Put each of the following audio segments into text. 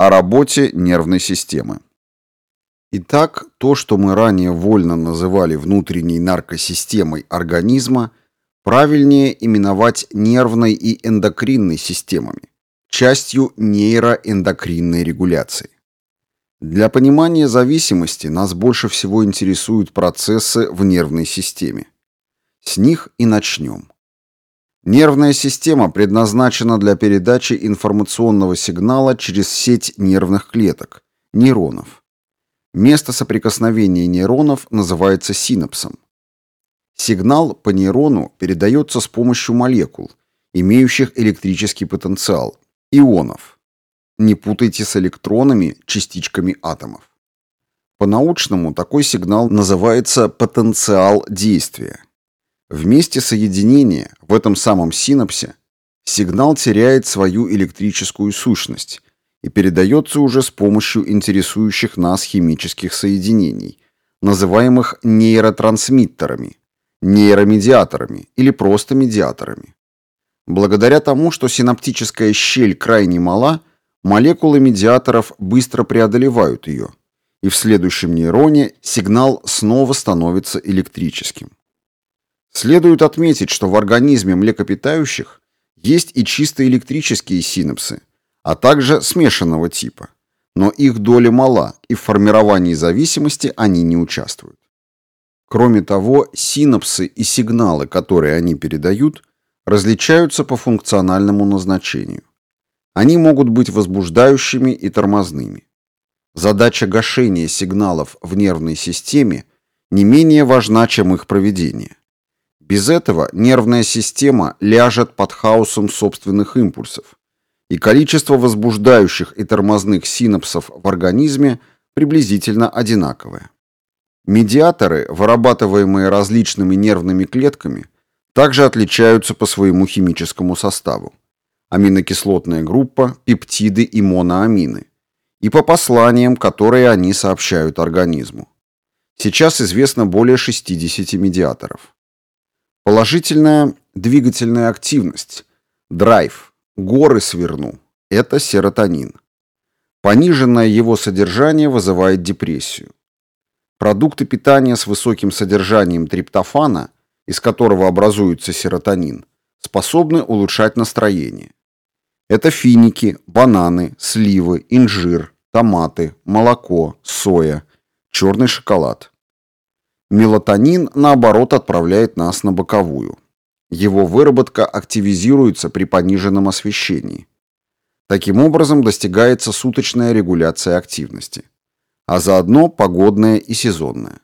О работе нервной системы. Итак, то, что мы ранее вольно называли внутренней наркосистемой организма, правильнее именовать нервной и эндокринной системами, частью нейроэндокринной регуляции. Для понимания зависимости нас больше всего интересуют процессы в нервной системе. С них и начнем. Нервная система предназначена для передачи информационного сигнала через сеть нервных клеток, нейронов. Место соприкосновения нейронов называется синапсом. Сигнал по нейрону передается с помощью молекул, имеющих электрический потенциал, ионов. Не путайте с электронами, частичками атомов. По-научному такой сигнал называется потенциал действия. В месте соединения, в этом самом синапсе, сигнал теряет свою электрическую сущность и передается уже с помощью интересующих нас химических соединений, называемых нейротрансмиттерами, нейромедиаторами или просто медиаторами. Благодаря тому, что синаптическая щель крайне мала, молекулы медиаторов быстро преодолевают ее, и в следующем нейроне сигнал снова становится электрическим. Следует отметить, что в организме млекопитающих есть и чисто электрические синапсы, а также смешанного типа, но их доля мала, и в формировании зависимости они не участвуют. Кроме того, синапсы и сигналы, которые они передают, различаются по функциональному назначению. Они могут быть возбуждающими и тормозными. Задача гашения сигналов в нервной системе не менее важна, чем их проведение. Без этого нервная система ляжет под хаосом собственных импульсов, и количество возбуждающих и тормозных синапсов в организме приблизительно одинаковое. Медиаторы, вырабатываемые различными нервными клетками, также отличаются по своему химическому составу. Аминокислотная группа, пептиды и моноамины. И по посланиям, которые они сообщают организму. Сейчас известно более 60 медиаторов. Положительная двигательная активность, драйв, горы сверну – это серотонин. Пониженное его содержание вызывает депрессию. Продукты питания с высоким содержанием триптофана, из которого образуется серотонин, способны улучшать настроение. Это финики, бананы, сливы, инжир, томаты, молоко, соя, черный шоколад. Мелатонин, наоборот, отправляет нас на боковую. Его выработка активизируется при пониженном освещении. Таким образом достигается суточная регуляция активности, а заодно погодная и сезонная.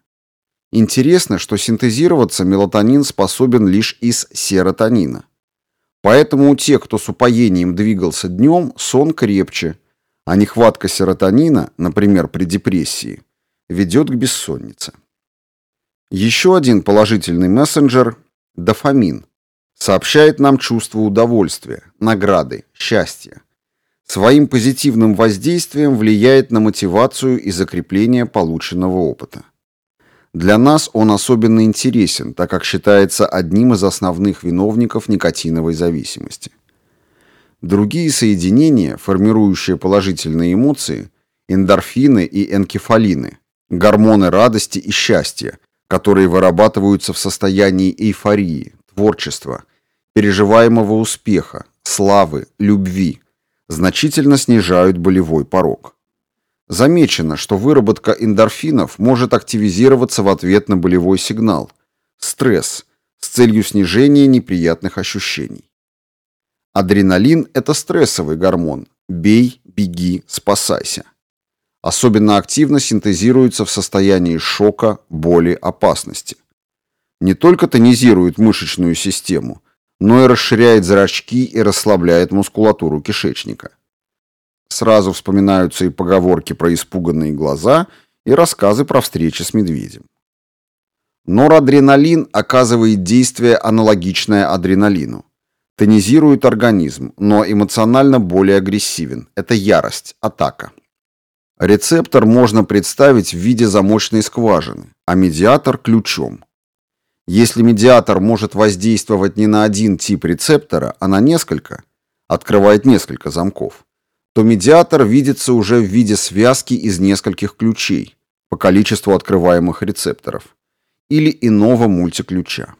Интересно, что синтезироваться мелатонин способен лишь из серотонина. Поэтому у тех, кто с упоением двигался днем, сон крепче, а нехватка серотонина, например, при депрессии, ведет к бессоннице. Еще один положительный мессенджер – дофамин. Сообщает нам чувство удовольствия, награды, счастья. Своим позитивным воздействием влияет на мотивацию и закрепление полученного опыта. Для нас он особенно интересен, так как считается одним из основных виновников никотиновой зависимости. Другие соединения, формирующие положительные эмоции – эндорфины и энкефалины, гормоны радости и счастья – которые вырабатываются в состоянии эйфории, творчества, переживаемого успеха, славы, любви, значительно снижают болевой порог. Замечено, что выработка эндорфинов может активизироваться в ответ на болевой сигнал – стресс, с целью снижения неприятных ощущений. Адреналин – это стрессовый гормон. Бей, беги, спасайся особенно активно синтезируется в состоянии шока, боли, опасности. Не только тонизирует мышечную систему, но и расширяет зрачки и расслабляет мускулатуру кишечника. Сразу вспоминаются и поговорки про испуганные глаза, и рассказы про встречи с медведем. Норадреналин оказывает действие аналогичное адреналину. Тонизирует организм, но эмоционально более агрессивен. Это ярость, атака. Рецептор можно представить в виде замочной скважины, а медиатор – ключом. Если медиатор может воздействовать не на один тип рецептора, а на несколько, открывает несколько замков, то медиатор видится уже в виде связки из нескольких ключей по количеству открываемых рецепторов или иного мультиключа.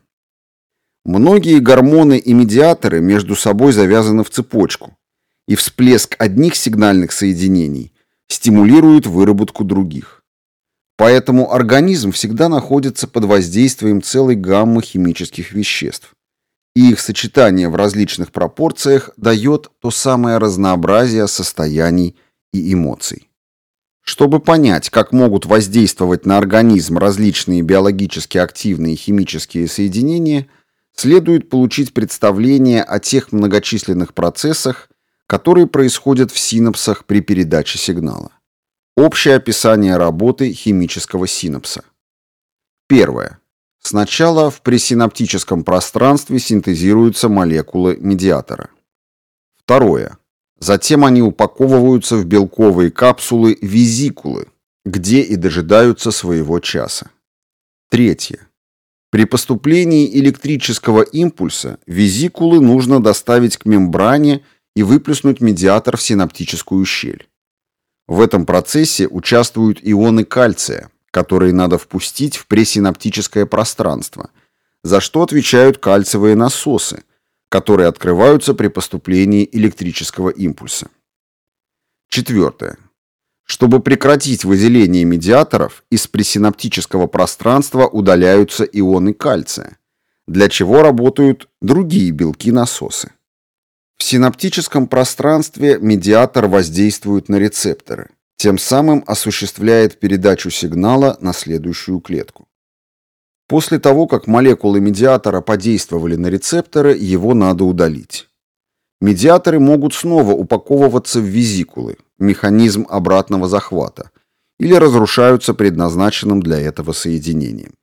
Многие гормоны и медиаторы между собой завязаны в цепочку, и всплеск одних сигнальных соединений стимулирует выработку других. Поэтому организм всегда находится под воздействием целой гаммы химических веществ, и их сочетание в различных пропорциях дает то самое разнообразие состояний и эмоций. Чтобы понять, как могут воздействовать на организм различные биологически активные химические соединения, следует получить представление о тех многочисленных процессах, которые происходят в синапсах при передаче сигнала. Общее описание работы химического синапса. Первое. Сначала в пресинаптическом пространстве синтезируются молекулы медиатора. Второе. Затем они упаковываются в белковые капсулы визикулы, где и дожидаются своего часа. Третье. При поступлении электрического импульса визикулы нужно доставить к мембране и выплеснуть медиатор в синаптическую щель. В этом процессе участвуют ионы кальция, которые надо впустить в пресинаптическое пространство, за что отвечают кальциевые насосы, которые открываются при поступлении электрического импульса. Четвертое. Чтобы прекратить выделение медиаторов, из пресинаптического пространства удаляются ионы кальция, для чего работают другие белки-насосы. В синаптическом пространстве медиатор воздействует на рецепторы, тем самым осуществляет передачу сигнала на следующую клетку. После того, как молекулы медиатора подействовали на рецепторы, его надо удалить. Медиаторы могут снова упаковываться в визикулы, механизм обратного захвата, или разрушаются предназначенным для этого соединением.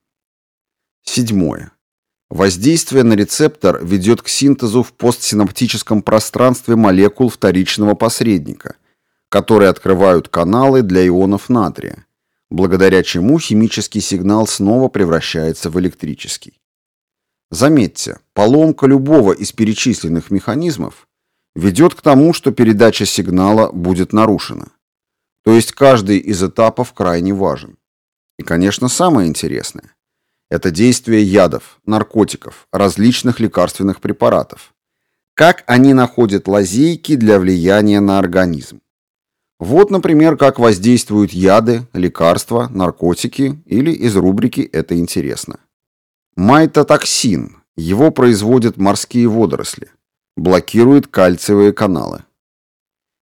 Седьмое. Воздействие на рецептор ведет к синтезу в постсинаптическом пространстве молекул вторичного посредника, которые открывают каналы для ионов натрия, благодаря чему химический сигнал снова превращается в электрический. Заметьте, поломка любого из перечисленных механизмов ведет к тому, что передача сигнала будет нарушена. То есть каждый из этапов крайне важен. И, конечно, самое интересное – это действие ядов, наркотиков, различных лекарственных препаратов. Как они находят лазейки для влияния на организм. Вот, например, как воздействуют яды, лекарства, наркотики или из рубрики «Это интересно». Майтотоксин. Его производят морские водоросли. Блокирует кальциевые каналы.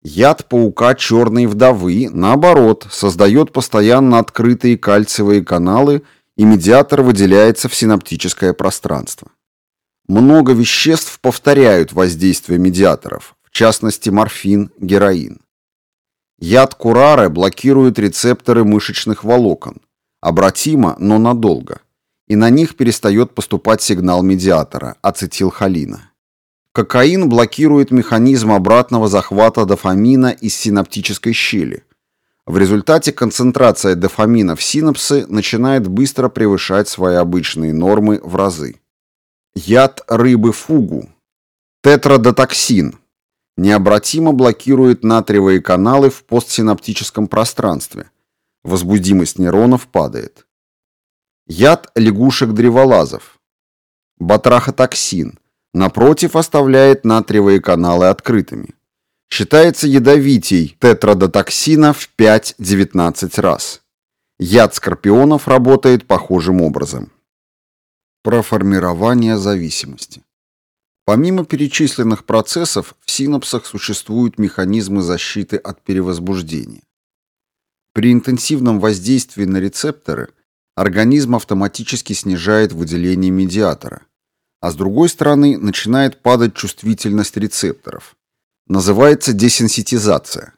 Яд паука черной вдовы, наоборот, создает постоянно открытые кальциевые каналы и медиатор выделяется в синаптическое пространство. Много веществ повторяют воздействие медиаторов, в частности морфин, героин. Яд курары блокирует рецепторы мышечных волокон, обратимо, но надолго и на них перестает поступать сигнал медиатора – ацетилхолина. Кокаин блокирует механизм обратного захвата дофамина из синаптической щели. В результате концентрация дофамина в синапсы начинает быстро превышать свои обычные нормы в разы. Яд рыбы фугу. Тетрадотоксин. Необратимо блокирует натриевые каналы в постсинаптическом пространстве. Возбудимость нейронов падает. Яд лягушек-древолазов. Батрахотоксин. Напротив, оставляет натриевые каналы открытыми. Считается ядовитей тетрадотоксина в 5-19 раз. Яд скорпионов работает похожим образом. Про формирование зависимости. Помимо перечисленных процессов, в синапсах существуют механизмы защиты от перевозбуждения. При интенсивном воздействии на рецепторы организм автоматически снижает выделение медиатора, а с другой стороны начинает падать чувствительность рецепторов. Называется десенситизация.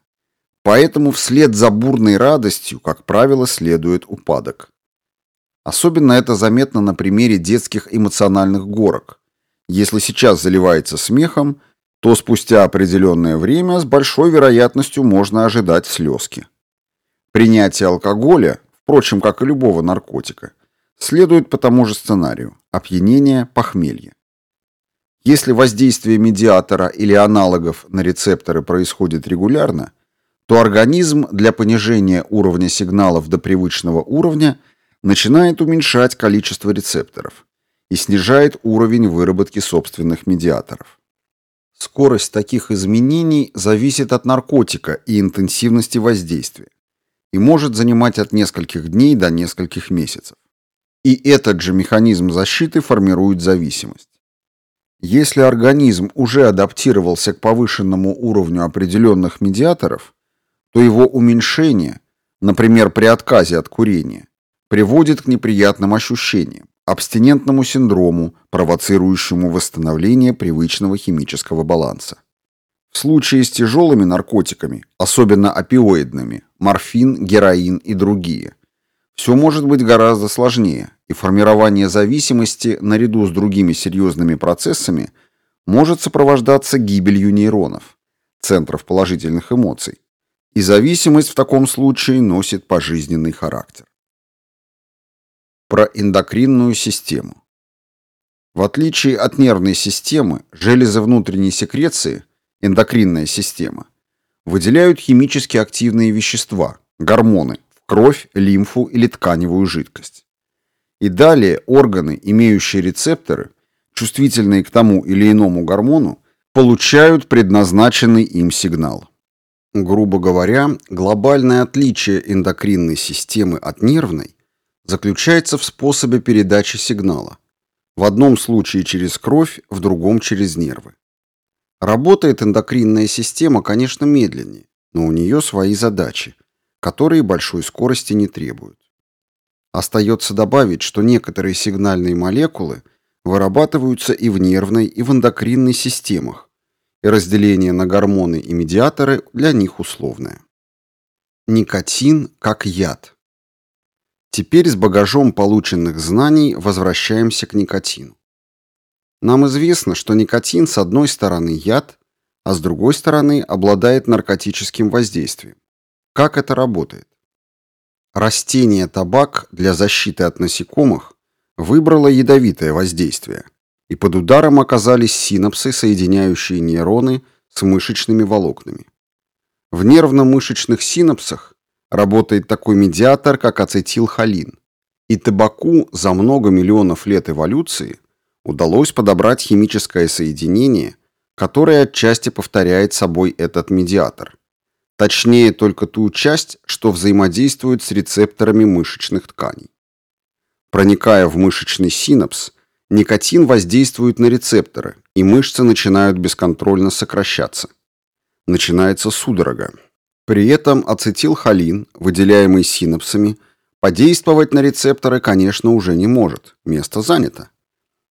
Поэтому вслед за бурной радостью, как правило, следует упадок. Особенно это заметно на примере детских эмоциональных горок. Если сейчас заливается смехом, то спустя определенное время с большой вероятностью можно ожидать слезки. Принятие алкоголя впрочем, как и любого наркотика, следует по тому же сценарию – опьянение, похмелье. Если воздействие медиатора или аналогов на рецепторы происходит регулярно, то организм для понижения уровня сигналов до привычного уровня начинает уменьшать количество рецепторов и снижает уровень выработки собственных медиаторов. Скорость таких изменений зависит от наркотика и интенсивности воздействия и может занимать от нескольких дней до нескольких месяцев. И этот же механизм защиты формирует зависимость. Если организм уже адаптировался к повышенному уровню определенных медиаторов, то его уменьшение, например, при отказе от курения, приводит к неприятным ощущениям, абстинентному синдрому, провоцирующему восстановление привычного химического баланса. В случае с тяжелыми наркотиками, особенно опиоидными, морфин, героин и другие, все может быть гораздо сложнее, и формирование зависимости наряду с другими серьезными процессами может сопровождаться гибелью нейронов, центров положительных эмоций, и зависимость в таком случае носит пожизненный характер. Про эндокринную систему. В отличие от нервной системы, железы внутренней секреции, эндокринная система, выделяют химически активные вещества, гормоны, в кровь, лимфу или тканевую жидкость. И далее органы, имеющие рецепторы, чувствительные к тому или иному гормону, получают предназначенный им сигнал. Грубо говоря, глобальное отличие эндокринной системы от нервной заключается в способе передачи сигнала. В одном случае через кровь, в другом через нервы. Работает эндокринная система, конечно, медленнее, но у нее свои задачи, которые большой скорости не требуют. Остается добавить, что некоторые сигнальные молекулы вырабатываются и в нервной, и в эндокринной системах, и разделение на гормоны и медиаторы для них условное. Никотин как яд. Теперь с багажом полученных знаний возвращаемся к никотину. Нам известно, что никотин с одной стороны яд, а с другой стороны обладает наркотическим воздействием. Как это работает? Растение табак для защиты от насекомых выбрало ядовитое воздействие, и под ударом оказались синапсы, соединяющие нейроны с мышечными волокнами. В нервно-мышечных синапсах работает такой медиатор, как ацетилхолин. И табаку за много миллионов лет эволюции удалось подобрать химическое соединение, которое отчасти повторяет собой этот медиатор. Точнее, только ту часть, что взаимодействует с рецепторами мышечных тканей. Проникая в мышечный синапс, никотин воздействует на рецепторы, и мышцы начинают бесконтрольно сокращаться. Начинается судорога. При этом ацетилхолин, выделяемый синапсами, подействовать на рецепторы, конечно, уже не может. Место занято.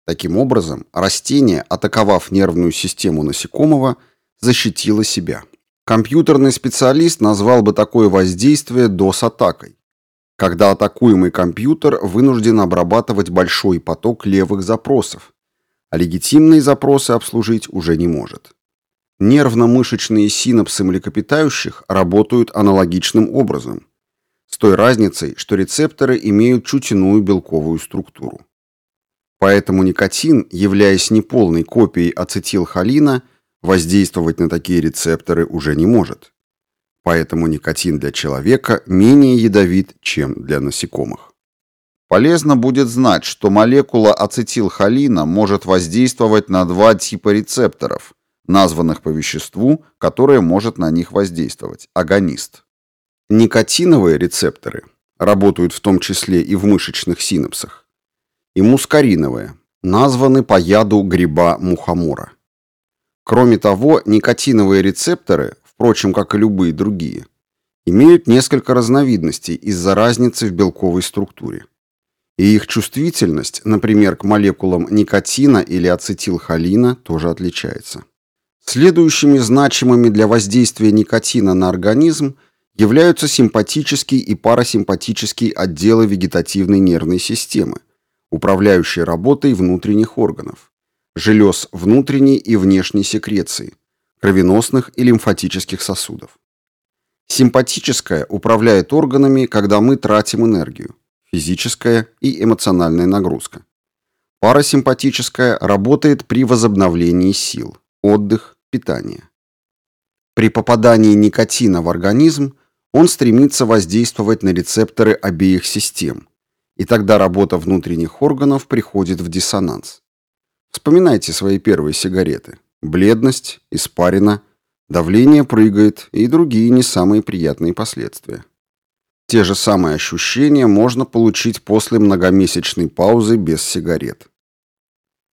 Таким образом, растение, атаковав нервную систему насекомого, защитило себя. Компьютерный специалист назвал бы такое воздействие DOS-атакой, когда атакуемый компьютер вынужден обрабатывать большой поток левых запросов, а легитимные запросы обслужить уже не может. Нервно-мышечные синапсы млекопитающих работают аналогичным образом, с той разницей, что рецепторы имеют чуть иную белковую структуру. Поэтому никотин, являясь неполной копией ацетилхолина, воздействовать на такие рецепторы уже не может. Поэтому никотин для человека менее ядовит, чем для насекомых. Полезно будет знать, что молекула ацетилхолина может воздействовать на два типа рецепторов – названных по веществу, которое может на них воздействовать – агонист. Никотиновые рецепторы работают в том числе и в мышечных синапсах, и мускариновые, названы по яду гриба мухомора. Кроме того, никотиновые рецепторы, впрочем, как и любые другие, имеют несколько разновидностей из-за разницы в белковой структуре. И их чувствительность, например, к молекулам никотина или ацетилхолина, тоже отличается. Следующими значимыми для воздействия никотина на организм являются симпатический и парасимпатический отделы вегетативной нервной системы, управляющие работой внутренних органов, желез внутренней и внешней секреции, кровеносных и лимфатических сосудов. Симпатическая управляет органами, когда мы тратим энергию, физическая и эмоциональная нагрузка. Парасимпатическая работает при возобновлении сил, отдых, питание. При попадании никотина в организм он стремится воздействовать на рецепторы обеих систем, и тогда работа внутренних органов приходит в диссонанс. Вспоминайте свои первые сигареты. Бледность, испарина, давление прыгает и другие не самые приятные последствия. Те же самые ощущения можно получить после многомесячной паузы без сигарет.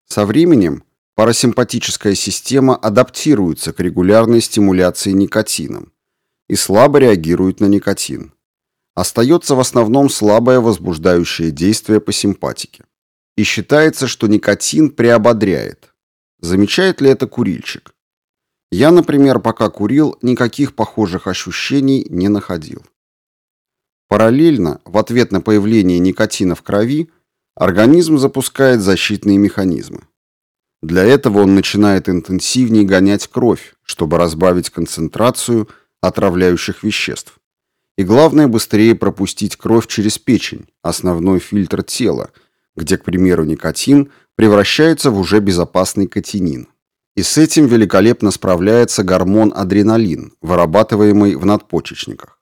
Со временем парасимпатическая система адаптируется к регулярной стимуляции никотином и слабо реагирует на никотин. Остается в основном слабое возбуждающее действие по симпатике. И считается, что никотин приободряет. Замечает ли это курильщик? Я, например, пока курил, никаких похожих ощущений не находил. Параллельно, в ответ на появление никотина в крови, организм запускает защитные механизмы. Для этого он начинает интенсивнее гонять кровь, чтобы разбавить концентрацию отравляющих веществ. И главное, быстрее пропустить кровь через печень, основной фильтр тела, где, к примеру, никотин превращается в уже безопасный катинин. И с этим великолепно справляется гормон адреналин, вырабатываемый в надпочечниках.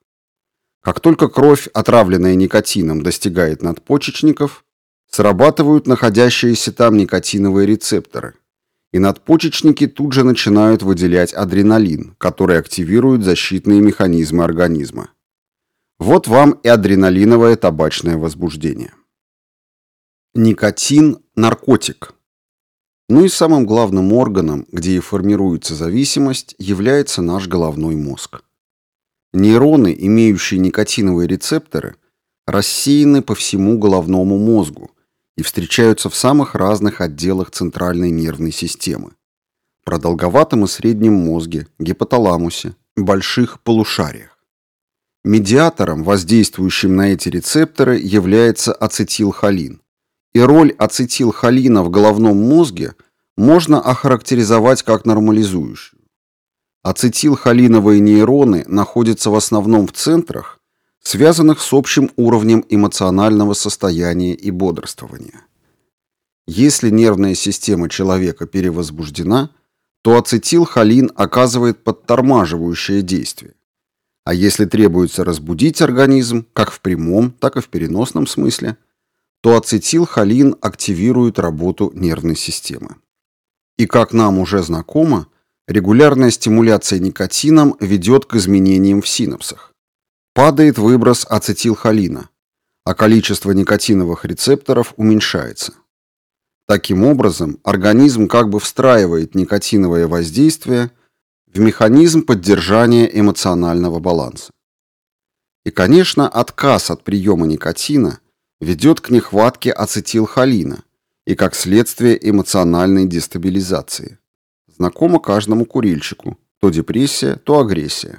Как только кровь, отравленная никотином, достигает надпочечников, срабатывают находящиеся там никотиновые рецепторы, и надпочечники тут же начинают выделять адреналин, который активирует защитные механизмы организма. Вот вам и адреналиновое табачное возбуждение. Никотин – наркотик. Ну и самым главным органом, где и формируется зависимость, является наш головной мозг. Нейроны, имеющие никотиновые рецепторы, рассеяны по всему головному мозгу, и встречаются в самых разных отделах центральной нервной системы. Продолговатом и среднем мозге, гипоталамусе, больших полушариях. Медиатором, воздействующим на эти рецепторы, является ацетилхолин. И роль ацетилхолина в головном мозге можно охарактеризовать как нормализующую. Ацетилхолиновые нейроны находятся в основном в центрах, связанных с общим уровнем эмоционального состояния и бодрствования. Если нервная система человека перевозбуждена, то ацетилхолин оказывает подтормаживающее действие. А если требуется разбудить организм, как в прямом, так и в переносном смысле, то ацетилхолин активирует работу нервной системы. И как нам уже знакомо, регулярная стимуляция никотином ведет к изменениям в синапсах. Падает выброс ацетилхолина, а количество никотиновых рецепторов уменьшается. Таким образом, организм как бы встраивает никотиновое воздействие в механизм поддержания эмоционального баланса. И, конечно, отказ от приема никотина ведет к нехватке ацетилхолина и, как следствие, эмоциональной дестабилизации. Знакомо каждому курильщику. То депрессия, то агрессия.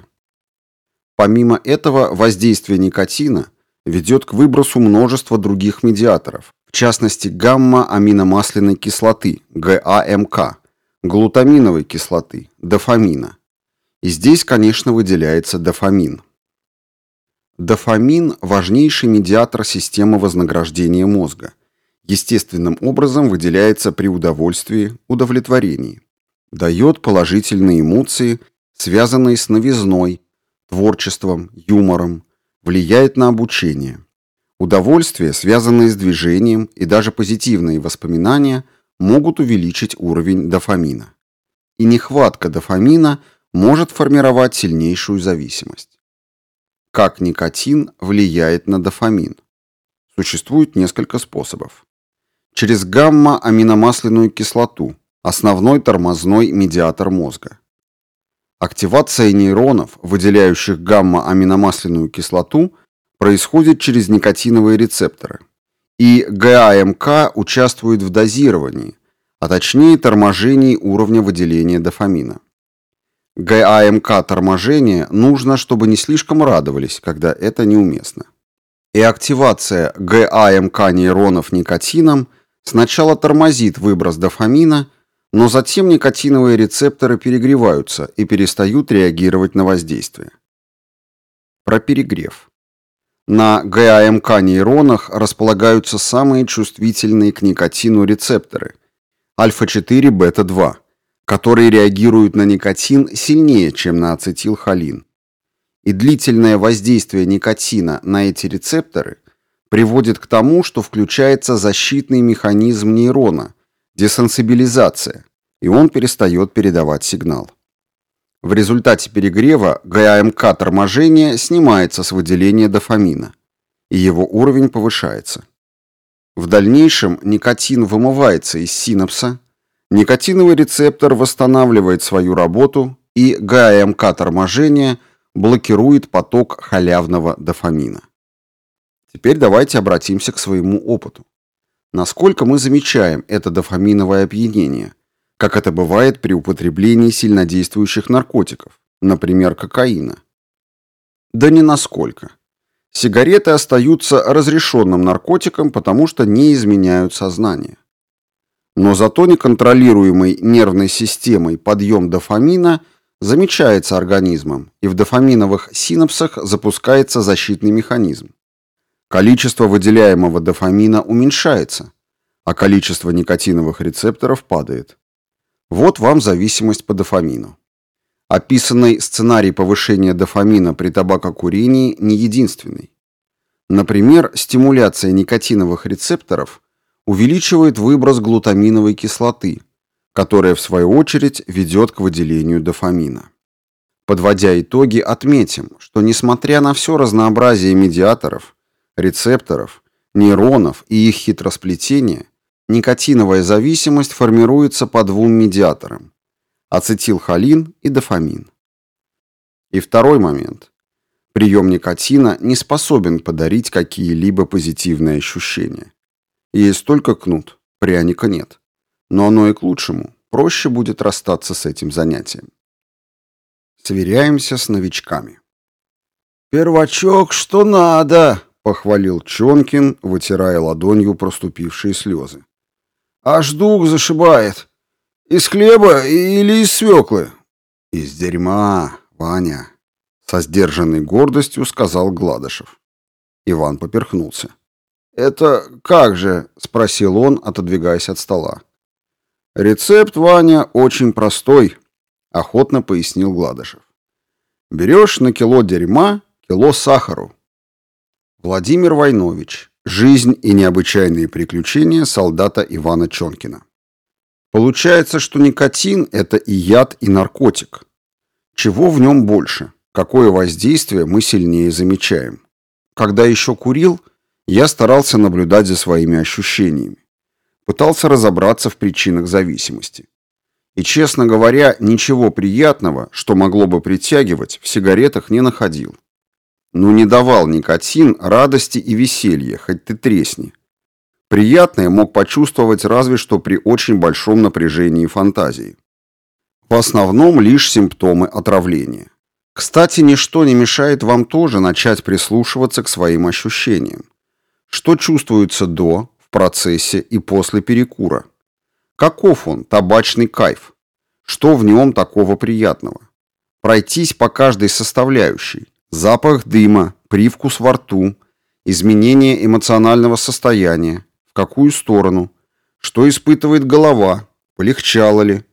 Помимо этого, воздействие никотина ведет к выбросу множества других медиаторов, в частности гамма-аминомасляной кислоты, ГАМК, глутаминовой кислоты, дофамина. И здесь, конечно, выделяется дофамин. Дофамин – важнейший медиатор системы вознаграждения мозга. Естественным образом выделяется при удовольствии, удовлетворении. Дает положительные эмоции, связанные с новизной, творчеством, юмором, влияет на обучение. Удовольствие, связанное с движением и даже позитивные воспоминания могут увеличить уровень дофамина. И нехватка дофамина может формировать сильнейшую зависимость. Как никотин влияет на дофамин? Существует несколько способов. Через гамма-аминомасляную кислоту, основной тормозной медиатор мозга. Активация нейронов, выделяющих гамма-аминомасляную кислоту, происходит через никотиновые рецепторы. И ГАМК участвует в дозировании, а точнее торможении уровня выделения дофамина. ГАМК торможение нужно, чтобы не слишком радовались, когда это неуместно. И активация ГАМК нейронов никотином сначала тормозит выброс дофамина, но затем никотиновые рецепторы перегреваются и перестают реагировать на воздействие. Про перегрев. На ГАМК нейронах располагаются самые чувствительные к никотину рецепторы альфа-4, бета-2, которые реагируют на никотин сильнее, чем на ацетилхолин. И длительное воздействие никотина на эти рецепторы приводит к тому, что включается защитный механизм нейрона, десенсибилизация, и он перестает передавать сигнал. В результате перегрева ГАМК торможения снимается с выделения дофамина, и его уровень повышается. В дальнейшем никотин вымывается из синапса, никотиновый рецептор восстанавливает свою работу, и ГАМК торможения блокирует поток халявного дофамина. Теперь давайте обратимся к своему опыту. Насколько мы замечаем это дофаминовое опьянение, как это бывает при употреблении сильнодействующих наркотиков, например, кокаина. Да не насколько. Сигареты остаются разрешенным наркотиком, потому что не изменяют сознание. Но зато неконтролируемой нервной системой подъем дофамина замечается организмом, и в дофаминовых синапсах запускается защитный механизм. Количество выделяемого дофамина уменьшается, а количество никотиновых рецепторов падает. Вот вам зависимость по дофамину. Описанный сценарий повышения дофамина при табакокурении не единственный. Например, стимуляция никотиновых рецепторов увеличивает выброс глутаминовой кислоты, которая в свою очередь ведет к выделению дофамина. Подводя итоги, отметим, что несмотря на все разнообразие медиаторов, рецепторов, нейронов и их хитросплетения, Никотиновая зависимость формируется по двум медиаторам – ацетилхолин и дофамин. И второй момент. Прием никотина не способен подарить какие-либо позитивные ощущения. Есть только кнут, пряника нет. Но оно и к лучшему. Проще будет расстаться с этим занятием. Сверяемся с новичками. «Первачок, что надо!» — похвалил Чонкин, вытирая ладонью проступившие слезы. Аж дух зашибает. Из хлеба или из свеклы? Из дерьма, Ваня, со сдержанной гордостью сказал Гладышев. Иван поперхнулся. Это как же? спросил он, отодвигаясь от стола. Рецепт, Ваня, очень простой, охотно пояснил Гладышев. Берешь на кило дерьма кило сахару. Владимир Войнович, Жизнь и необычайные приключения солдата Ивана Чонкина. Получается, что никотин – это и яд, и наркотик. Чего в нем больше? Какое воздействие мы сильнее замечаем? Когда еще курил, я старался наблюдать за своими ощущениями. Пытался разобраться в причинах зависимости. И, честно говоря, ничего приятного, что могло бы притягивать, в сигаретах не находил. Ну не давал никотин радости и веселья, хоть ты тресни. Приятное мог почувствовать разве что при очень большом напряжении фантазии. В основном лишь симптомы отравления. Кстати, ничто не мешает вам тоже начать прислушиваться к своим ощущениям. Что чувствуется до, в процессе и после перекура? Каков он, табачный кайф? Что в нем такого приятного? Пройтись по каждой составляющей, Запах дыма, привкус во рту, изменение эмоционального состояния, в какую сторону, что испытывает голова, полегчало ли,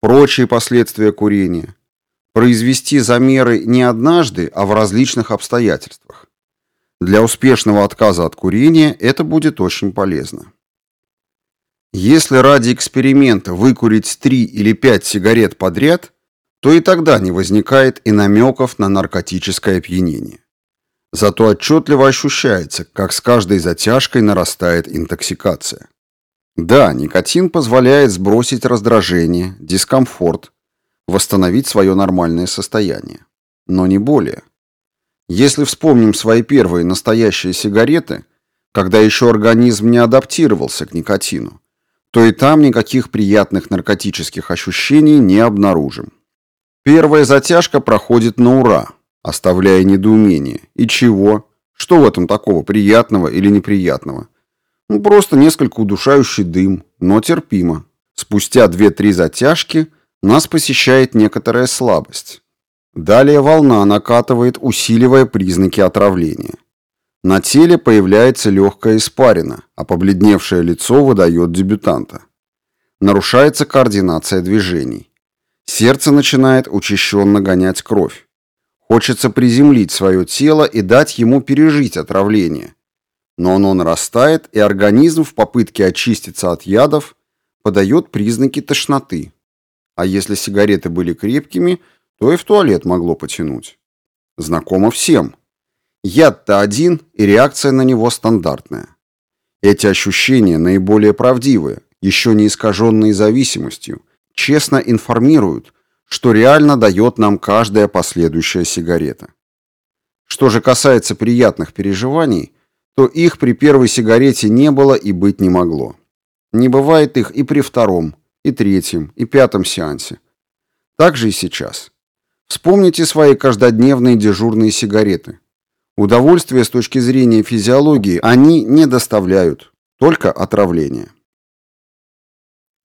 прочие последствия курения. Произвести замеры не однажды, а в различных обстоятельствах. Для успешного отказа от курения это будет очень полезно. Если ради эксперимента выкурить 3 или 5 сигарет подряд – то и тогда не возникает и намеков на наркотическое опьянение. Зато отчетливо ощущается, как с каждой затяжкой нарастает интоксикация. Да, никотин позволяет сбросить раздражение, дискомфорт, восстановить свое нормальное состояние. Но не более. Если вспомним свои первые настоящие сигареты, когда еще организм не адаптировался к никотину, то и там никаких приятных наркотических ощущений не обнаружим. Первая затяжка проходит на ура, оставляя недоумение. И чего? Что в этом такого приятного или неприятного? Ну, просто несколько удушающий дым, но терпимо. Спустя 2-3 затяжки нас посещает некоторая слабость. Далее волна накатывает, усиливая признаки отравления. На теле появляется легкая испарина, а побледневшее лицо выдает дебютанта. Нарушается координация движений. Сердце начинает учащенно гонять кровь. Хочется приземлить свое тело и дать ему пережить отравление. Но оно нарастает, и организм в попытке очиститься от ядов подает признаки тошноты. А если сигареты были крепкими, то и в туалет могло потянуть. Знакомо всем. Яд-то один, и реакция на него стандартная. Эти ощущения наиболее правдивые, еще не искаженные зависимостью, честно информируют, что реально дает нам каждая последующая сигарета. Что же касается приятных переживаний, то их при первой сигарете не было и быть не могло. Не бывает их и при втором, и третьем, и пятом сеансе. Так же и сейчас. Вспомните свои каждодневные дежурные сигареты. Удовольствие с точки зрения физиологии они не доставляют, только отравление.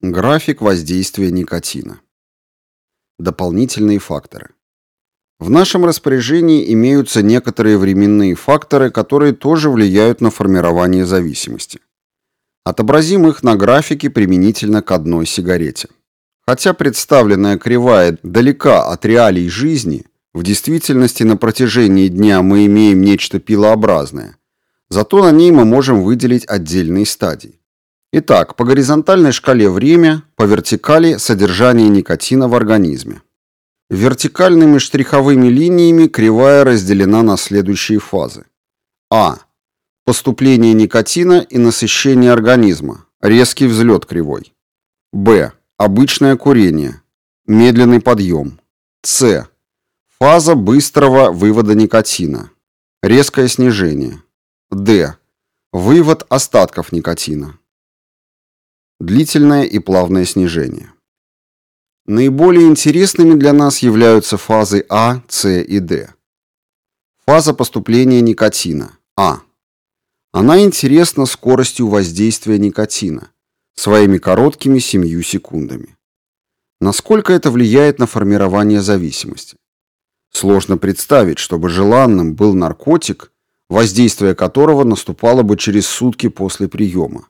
График воздействия никотина. Дополнительные факторы. В нашем распоряжении имеются некоторые временные факторы, которые тоже влияют на формирование зависимости. Отобразим их на графике применительно к одной сигарете. Хотя представленная кривая далека от реалий жизни, в действительности на протяжении дня мы имеем нечто пилообразное. Зато на ней мы можем выделить отдельные стадии. Итак, по горизонтальной шкале время, по вертикали содержание никотина в организме. Вертикальными штриховыми линиями кривая разделена на следующие фазы. А. Поступление никотина и насыщение организма. Резкий взлет кривой. Б. Обычное курение. Медленный подъем. С. Фаза быстрого вывода никотина. Резкое снижение. Д. Вывод остатков никотина. Длительное и плавное снижение. Наиболее интересными для нас являются фазы А, С и Д. Фаза поступления никотина. А. Она интересна скоростью воздействия никотина, своими короткими 7 секундами. Насколько это влияет на формирование зависимости? Сложно представить, чтобы желанным был наркотик, воздействие которого наступало бы через сутки после приема.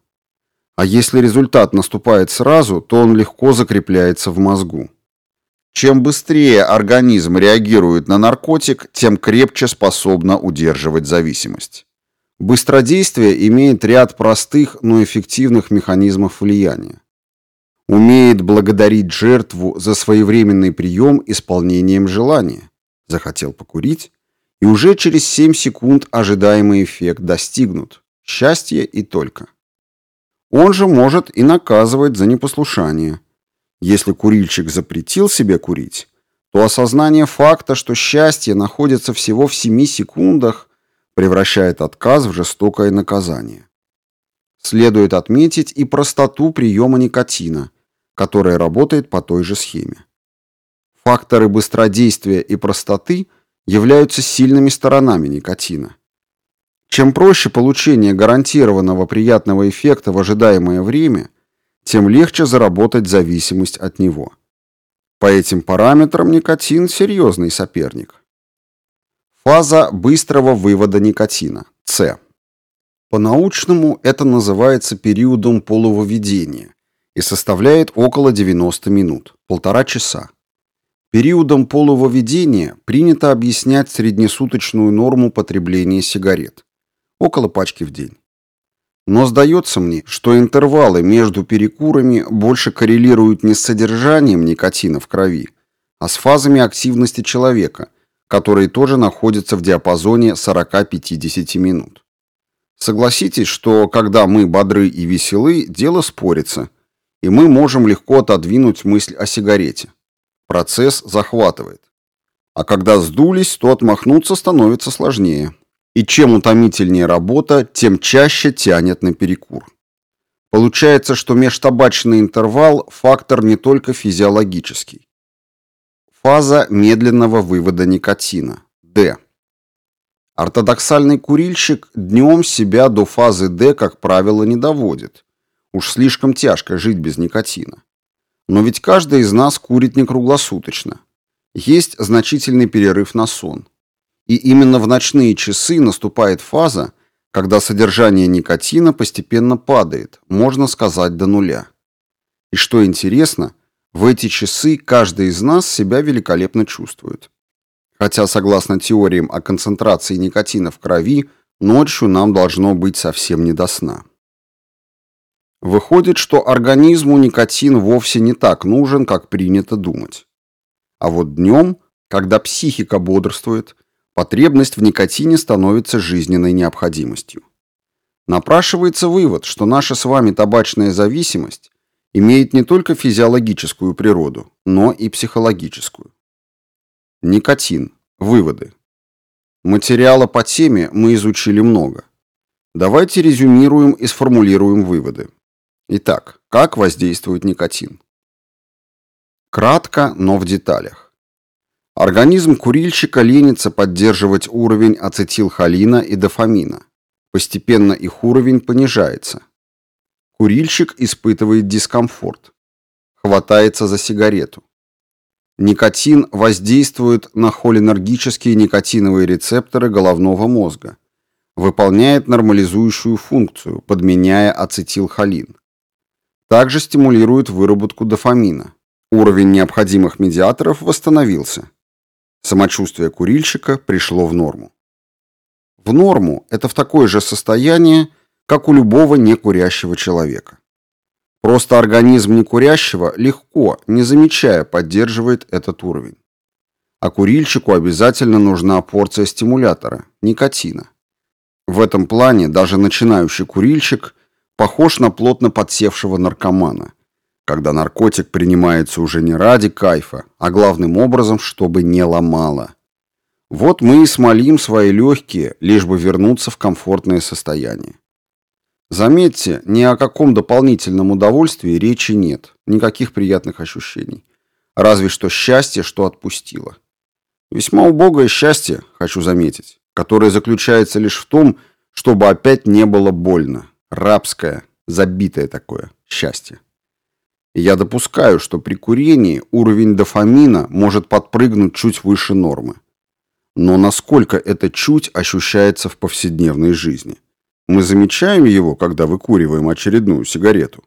А если результат наступает сразу, то он легко закрепляется в мозгу. Чем быстрее организм реагирует на наркотик, тем крепче способна удерживать зависимость. Быстродействие имеет ряд простых, но эффективных механизмов влияния. Умеет благодарить жертву за своевременный прием исполнением желания. Захотел покурить, и уже через 7 секунд ожидаемый эффект достигнут. Счастье и только. Он же может и наказывать за непослушание. Если курильщик запретил себе курить, то осознание факта, что счастье находится всего в 7 секундах, превращает отказ в жестокое наказание. Следует отметить и простоту приема никотина, которая работает по той же схеме. Факторы быстродействия и простоты являются сильными сторонами никотина. Чем проще получение гарантированного приятного эффекта в ожидаемое время, тем легче заработать зависимость от него. По этим параметрам никотин – серьезный соперник. Фаза быстрого вывода никотина, С. По-научному это называется периодом полувыведения и составляет около 90 минут, полтора часа. Периодом полувыведения принято объяснять среднесуточную норму потребления сигарет, около пачки в день. Но сдается мне, что интервалы между перекурами больше коррелируют не с содержанием никотина в крови, а с фазами активности человека – которые тоже находятся в диапазоне 40-50 минут. Согласитесь, что когда мы бодры и веселы, дело спорится, и мы можем легко отодвинуть мысль о сигарете. Процесс захватывает. А когда сдулись, то отмахнуться становится сложнее. И чем утомительнее работа, тем чаще тянет на перекур. Получается, что межтабачный интервал – фактор не только физиологический. Фаза медленного вывода никотина. Д. Ортодоксальный курильщик днем себя до фазы D, как правило, не доводит. Уж слишком тяжко жить без никотина. Но ведь каждый из нас курит не круглосуточно. Есть значительный перерыв на сон. И именно в ночные часы наступает фаза, когда содержание никотина постепенно падает, можно сказать до нуля. И что интересно, в эти часы каждый из нас себя великолепно чувствует. Хотя, согласно теориям о концентрации никотина в крови, ночью нам должно быть совсем не до сна. Выходит, что организму никотин вовсе не так нужен, как принято думать. А вот днем, когда психика бодрствует, потребность в никотине становится жизненной необходимостью. Напрашивается вывод, что наша с вами табачная зависимость имеет не только физиологическую природу, но и психологическую. Никотин. Выводы. Материала по теме мы изучили много. Давайте резюмируем и сформулируем выводы. Итак, как воздействует никотин? Кратко, но в деталях. Организм курильщика ленится поддерживать уровень ацетилхолина и дофамина. Постепенно их уровень понижается. Курильщик испытывает дискомфорт. Хватается за сигарету. Никотин воздействует на холинергические никотиновые рецепторы головного мозга. Выполняет нормализующую функцию, подменяя ацетилхолин. Также стимулирует выработку дофамина. Уровень необходимых медиаторов восстановился. Самочувствие курильщика пришло в норму. В норму – это в такое же состояние, как у любого некурящего человека. Просто организм некурящего легко, не замечая, поддерживает этот уровень. А курильщику обязательно нужна порция стимулятора – никотина. В этом плане даже начинающий курильщик похож на плотно подсевшего наркомана, когда наркотик принимается уже не ради кайфа, а главным образом, чтобы не ломало. Вот мы и смолим свои легкие, лишь бы вернуться в комфортное состояние. Заметьте, ни о каком дополнительном удовольствии речи нет, никаких приятных ощущений. Разве что счастье, что отпустило. Весьма убогое счастье, хочу заметить, которое заключается лишь в том, чтобы опять не было больно. Рабское, забитое такое счастье. Я допускаю, что при курении уровень дофамина может подпрыгнуть чуть выше нормы. Но насколько это чуть ощущается в повседневной жизни? Мы замечаем его, когда выкуриваем очередную сигарету.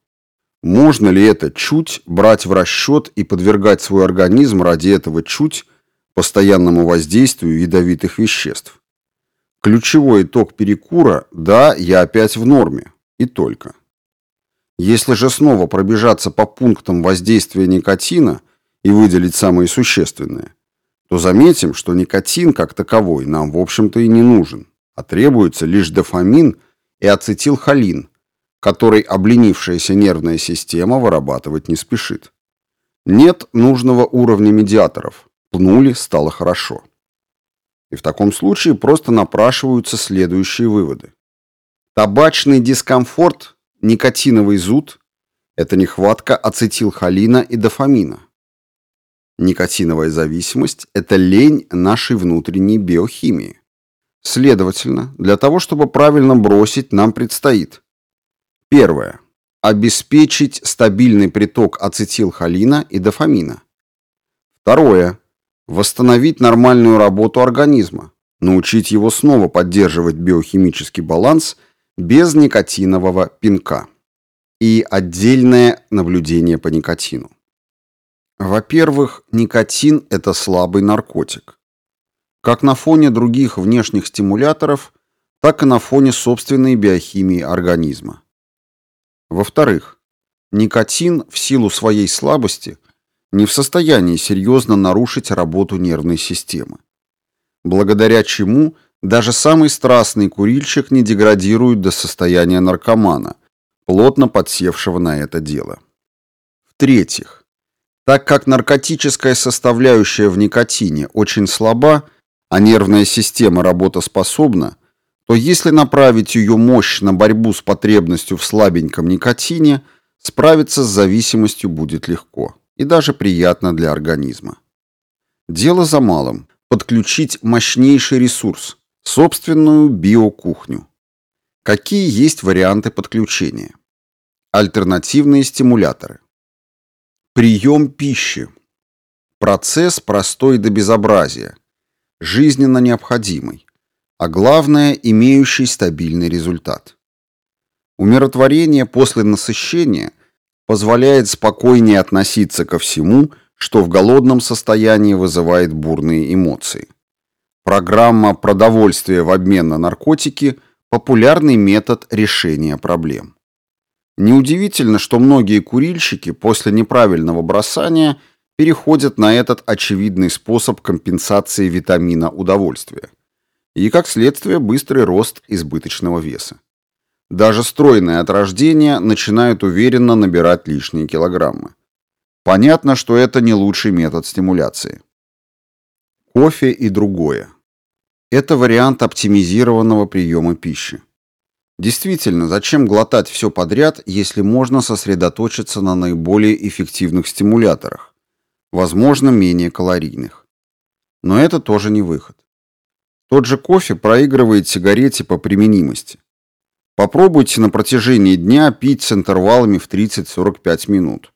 Можно ли это чуть брать в расчет и подвергать свой организм ради этого чуть постоянному воздействию ядовитых веществ? Ключевой итог перекура – да, я опять в норме. И только. Если же снова пробежаться по пунктам воздействия никотина и выделить самые существенные, то заметим, что никотин как таковой нам, в общем-то, и не нужен, а требуется лишь дофамин – и ацетилхолин, который обленившаяся нервная система вырабатывать не спешит. Нет нужного уровня медиаторов. Пнули, стало хорошо. И в таком случае просто напрашиваются следующие выводы. Табачный дискомфорт, никотиновый зуд – это нехватка ацетилхолина и дофамина. Никотиновая зависимость – это лень нашей внутренней биохимии. Следовательно, для того, чтобы правильно бросить, нам предстоит Первое. Обеспечить стабильный приток ацетилхолина и дофамина. Второе. Восстановить нормальную работу организма, научить его снова поддерживать биохимический баланс без никотинового пинка. И отдельное наблюдение по никотину. Во-первых, никотин – это слабый наркотик как на фоне других внешних стимуляторов, так и на фоне собственной биохимии организма. Во-вторых, никотин в силу своей слабости не в состоянии серьезно нарушить работу нервной системы, благодаря чему даже самый страстный курильщик не деградирует до состояния наркомана, плотно подсевшего на это дело. В-третьих, так как наркотическая составляющая в никотине очень слаба, а нервная система работоспособна, то если направить ее мощь на борьбу с потребностью в слабеньком никотине, справиться с зависимостью будет легко и даже приятно для организма. Дело за малым – подключить мощнейший ресурс – собственную биокухню. Какие есть варианты подключения? Альтернативные стимуляторы. Прием пищи. Процесс простой до безобразия – жизненно необходимый. а главное, имеющий стабильный результат. Умиротворение после насыщения позволяет спокойнее относиться ко всему, что в голодном состоянии вызывает бурные эмоции. Программа продовольствия в обмен на наркотики – популярный метод решения проблем. Неудивительно, что многие курильщики после неправильного бросания переходят на этот очевидный способ компенсации витамина удовольствия. И, как следствие, быстрый рост избыточного веса. Даже стройные от рождения начинают уверенно набирать лишние килограммы. Понятно, что это не лучший метод стимуляции. Кофе и другое. Это вариант оптимизированного приема пищи. Действительно, зачем глотать все подряд, если можно сосредоточиться на наиболее эффективных стимуляторах, возможно, менее калорийных. Но это тоже не выход. Тот же кофе проигрывает сигарете по применимости. Попробуйте на протяжении дня пить с интервалами в 30-45 минут.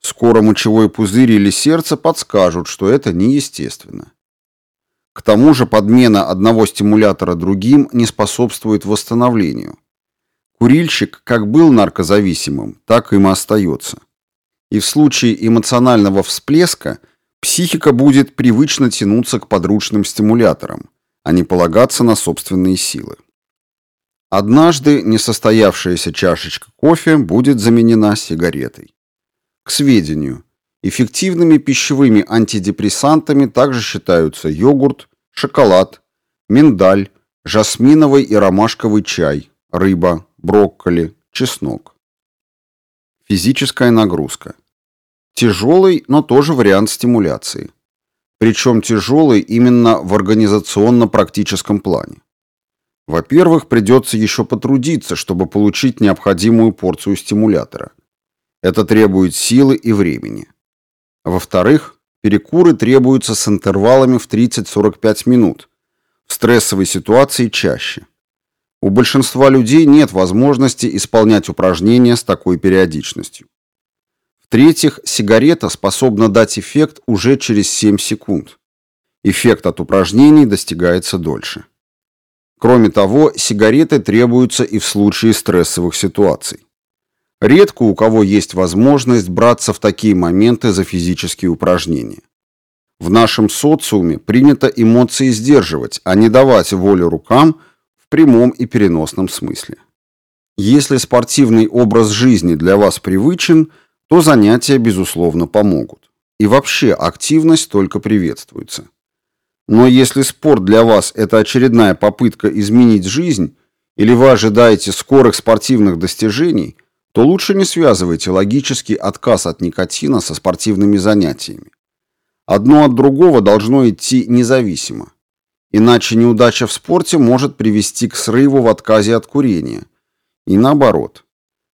Скоро мочевой пузырь или сердце подскажут, что это неестественно. К тому же подмена одного стимулятора другим не способствует восстановлению. Курильщик как был наркозависимым, так им и остается. И в случае эмоционального всплеска психика будет привычно тянуться к подручным стимуляторам, а не полагаться на собственные силы. Однажды несостоявшаяся чашечка кофе будет заменена сигаретой. К сведению, эффективными пищевыми антидепрессантами также считаются йогурт, шоколад, миндаль, жасминовый и ромашковый чай, рыба, брокколи, чеснок. Физическая нагрузка. Тяжелый, но тоже вариант стимуляции. Причем тяжелый именно в организационно-практическом плане. Во-первых, придется еще потрудиться, чтобы получить необходимую порцию стимулятора. Это требует силы и времени. Во-вторых, перекуры требуются с интервалами в 30-45 минут. В стрессовой ситуации чаще. У большинства людей нет возможности исполнять упражнения с такой периодичностью. В-третьих, сигарета способна дать эффект уже через 7 секунд. Эффект от упражнений достигается дольше. Кроме того, сигареты требуются и в случае стрессовых ситуаций. Редко у кого есть возможность браться в такие моменты за физические упражнения. В нашем социуме принято эмоции сдерживать, а не давать волю рукам в прямом и переносном смысле. Если спортивный образ жизни для вас привычен, то занятия, безусловно, помогут. И вообще активность только приветствуется. Но если спорт для вас – это очередная попытка изменить жизнь, или вы ожидаете скорых спортивных достижений, то лучше не связывайте логический отказ от никотина со спортивными занятиями. Одно от другого должно идти независимо. Иначе неудача в спорте может привести к срыву в отказе от курения. И наоборот.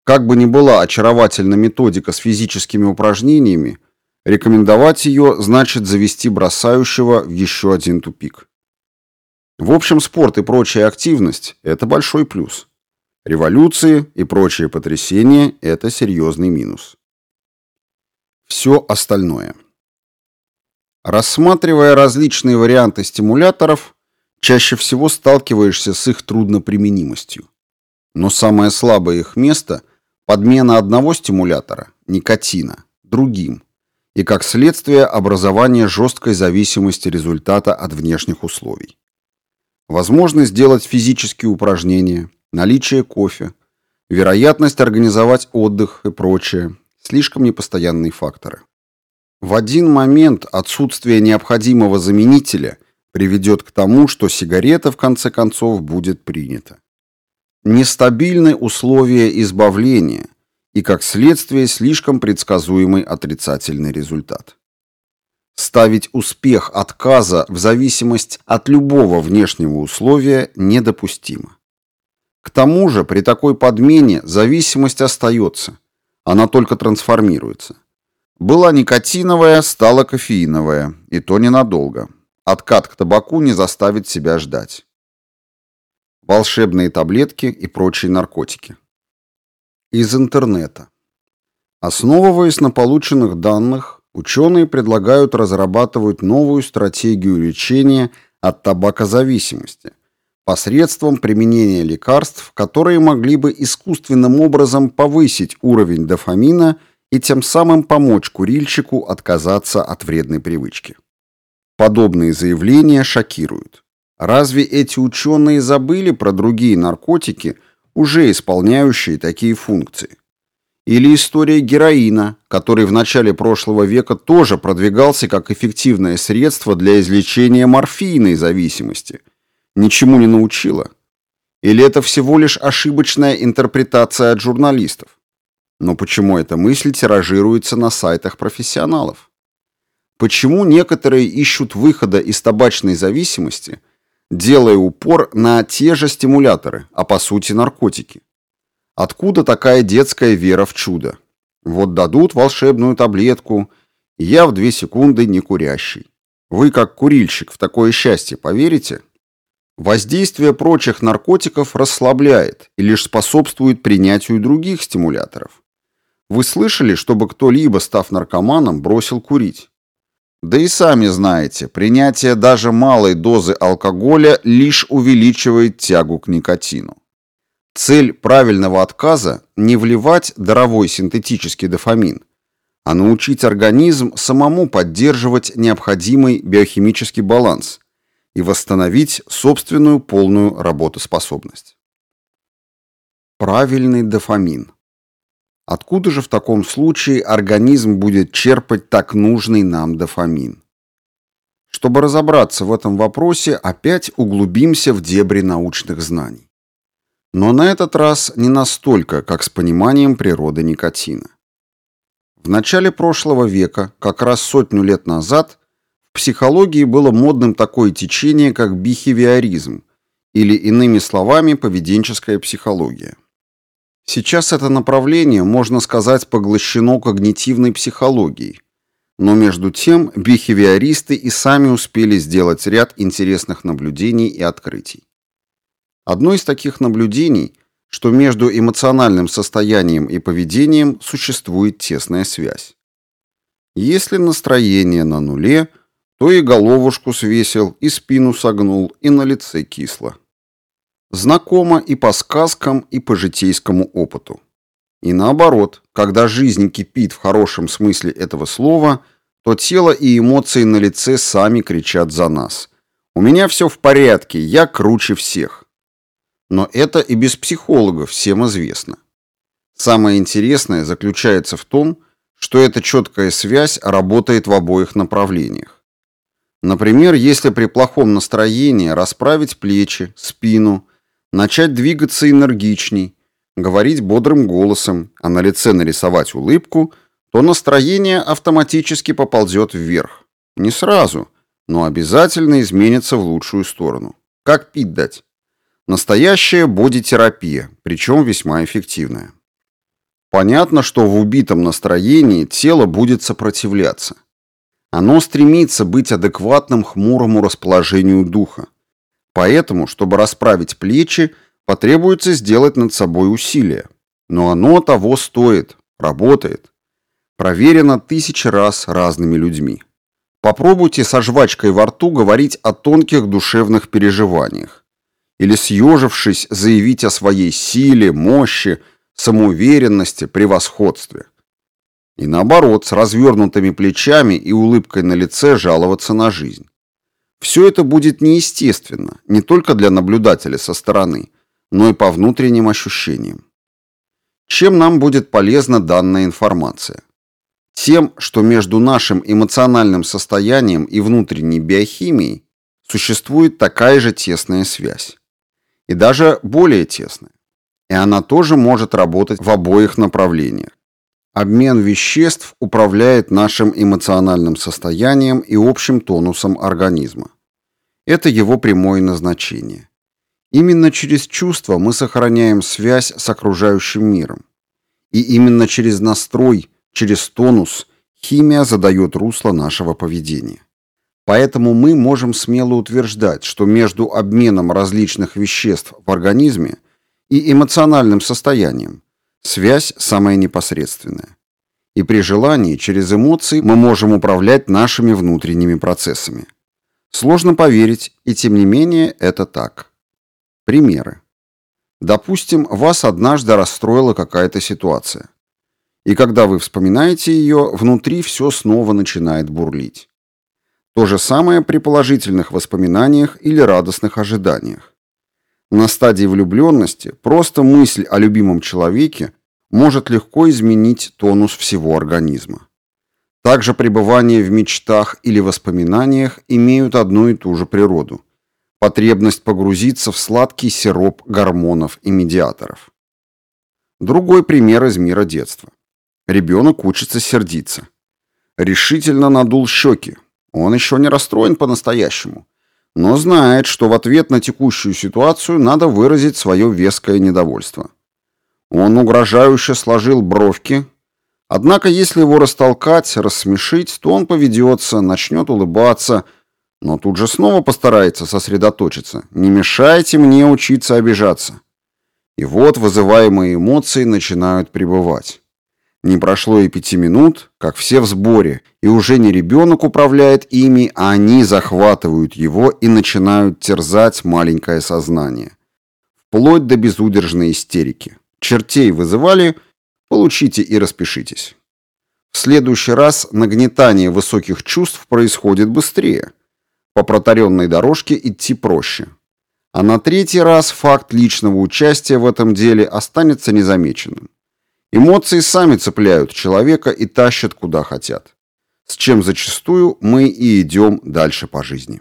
Как бы ни была очаровательна методика с физическими упражнениями, Рекомендовать ее значит завести бросающего в еще один тупик. В общем, спорт и прочая активность – это большой плюс. Революции и прочие потрясения – это серьезный минус. Все остальное. Рассматривая различные варианты стимуляторов, чаще всего сталкиваешься с их трудноприменимостью. Но самое слабое их место – подмена одного стимулятора, никотина, другим – и, как следствие, образование жесткой зависимости результата от внешних условий. Возможность сделать физические упражнения, наличие кофе, вероятность организовать отдых и прочее – слишком непостоянные факторы. В один момент отсутствие необходимого заменителя приведет к тому, что сигарета в конце концов будет принята. Нестабильны условия избавления – и, как следствие, слишком предсказуемый отрицательный результат. Ставить успех отказа в зависимость от любого внешнего условия недопустимо. К тому же при такой подмене зависимость остается, она только трансформируется. Была никотиновая, стала кофеиновая, и то ненадолго. Откат к табаку не заставит себя ждать. Волшебные таблетки и прочие наркотики. Из интернета. Основываясь на полученных данных, ученые предлагают разрабатывать новую стратегию лечения от табакозависимости, посредством применения лекарств, которые могли бы искусственным образом повысить уровень дофамина и тем самым помочь курильщику отказаться от вредной привычки. Подобные заявления шокируют. Разве эти ученые забыли про другие наркотики, уже исполняющие такие функции? Или история героина, который в начале прошлого века тоже продвигался как эффективное средство для излечения морфийной зависимости. Ничему не научила? Или это всего лишь ошибочная интерпретация от журналистов? Но почему эта мысль тиражируется на сайтах профессионалов? Почему некоторые ищут выхода из табачной зависимости, делая упор на те же стимуляторы, а по сути наркотики? Откуда такая детская вера в чудо? Вот дадут волшебную таблетку, и я в две секунды не курящий. Вы, как курильщик, в такое счастье поверите? Воздействие прочих наркотиков расслабляет и лишь способствует принятию других стимуляторов. Вы слышали, чтобы кто-либо, став наркоманом, бросил курить? Да и сами знаете, принятие даже малой дозы алкоголя лишь увеличивает тягу к никотину. Цель правильного отказа – не вливать даровой синтетический дофамин, а научить организм самому поддерживать необходимый биохимический баланс и восстановить собственную полную работоспособность. Правильный дофамин – Откуда же в таком случае организм будет черпать так нужный нам дофамин? Чтобы разобраться в этом вопросе, опять углубимся в дебри научных знаний. Но на этот раз не настолько, как с пониманием природы никотина. В начале прошлого века, как раз сотню лет назад, в психологии было модным такое течение, как бихевиоризм, или иными словами, поведенческая психология. Сейчас это направление, можно сказать, поглощено когнитивной психологией. Но между тем бихевиористы и сами успели сделать ряд интересных наблюдений и открытий. Одно из таких наблюдений, что между эмоциональным состоянием и поведением существует тесная связь. Если настроение на нуле, то и головушку свесил, и спину согнул, и на лице кисло. Знакомо и по сказкам, и по житейскому опыту. И наоборот, когда жизнь кипит в хорошем смысле этого слова, то тело и эмоции на лице сами кричат за нас. «У меня все в порядке, я круче всех». Но это и без психологов всем известно. Самое интересное заключается в том, что эта четкая связь работает в обоих направлениях. Например, если при плохом настроении расправить плечи, спину, начать двигаться энергичней, говорить бодрым голосом, а на лице нарисовать улыбку, то настроение автоматически поползет вверх. Не сразу, но обязательно изменится в лучшую сторону. Как пить дать? Настоящая бодитерапия, причем весьма эффективная. Понятно, что в убитом настроении тело будет сопротивляться. Оно стремится быть адекватным хмурому расположению духа. Поэтому, чтобы расправить плечи, потребуется сделать над собой усилие. Но оно того стоит, работает. Проверено тысячи раз разными людьми. Попробуйте со жвачкой во рту говорить о тонких душевных переживаниях. Или съежившись, заявить о своей силе, мощи, самоуверенности, превосходстве. И наоборот, с развернутыми плечами и улыбкой на лице жаловаться на жизнь. Все это будет неестественно, не только для наблюдателя со стороны, но и по внутренним ощущениям. Чем нам будет полезна данная информация? Тем, что между нашим эмоциональным состоянием и внутренней биохимией существует такая же тесная связь. И даже более тесная. И она тоже может работать в обоих направлениях. Обмен веществ управляет нашим эмоциональным состоянием и общим тонусом организма. Это его прямое назначение. Именно через чувства мы сохраняем связь с окружающим миром. И именно через настрой, через тонус химия задает русло нашего поведения. Поэтому мы можем смело утверждать, что между обменом различных веществ в организме и эмоциональным состоянием Связь самая непосредственная. И при желании через эмоции мы можем управлять нашими внутренними процессами. Сложно поверить, и тем не менее это так. Примеры. Допустим, вас однажды расстроила какая-то ситуация. И когда вы вспоминаете ее, внутри все снова начинает бурлить. То же самое при положительных воспоминаниях или радостных ожиданиях. На стадии влюбленности просто мысль о любимом человеке может легко изменить тонус всего организма. Также пребывание в мечтах или воспоминаниях имеют одну и ту же природу – потребность погрузиться в сладкий сироп гормонов и медиаторов. Другой пример из мира детства. Ребенок учится сердиться. Решительно надул щеки. Он еще не расстроен по-настоящему, но знает, что в ответ на текущую ситуацию надо выразить свое веское недовольство. Он угрожающе сложил бровки, однако если его растолкать, рассмешить, то он поведется, начнет улыбаться, но тут же снова постарается сосредоточиться. «Не мешайте мне учиться обижаться». И вот вызываемые эмоции начинают пребывать. Не прошло и пяти минут, как все в сборе, и уже не ребенок управляет ими, а они захватывают его и начинают терзать маленькое сознание. Вплоть до безудержной истерики. Чертей вызывали, получите и распишитесь. В следующий раз нагнетание высоких чувств происходит быстрее. По протаренной дорожке идти проще. А на третий раз факт личного участия в этом деле останется незамеченным. Эмоции сами цепляют человека и тащат куда хотят. С чем зачастую мы и идем дальше по жизни.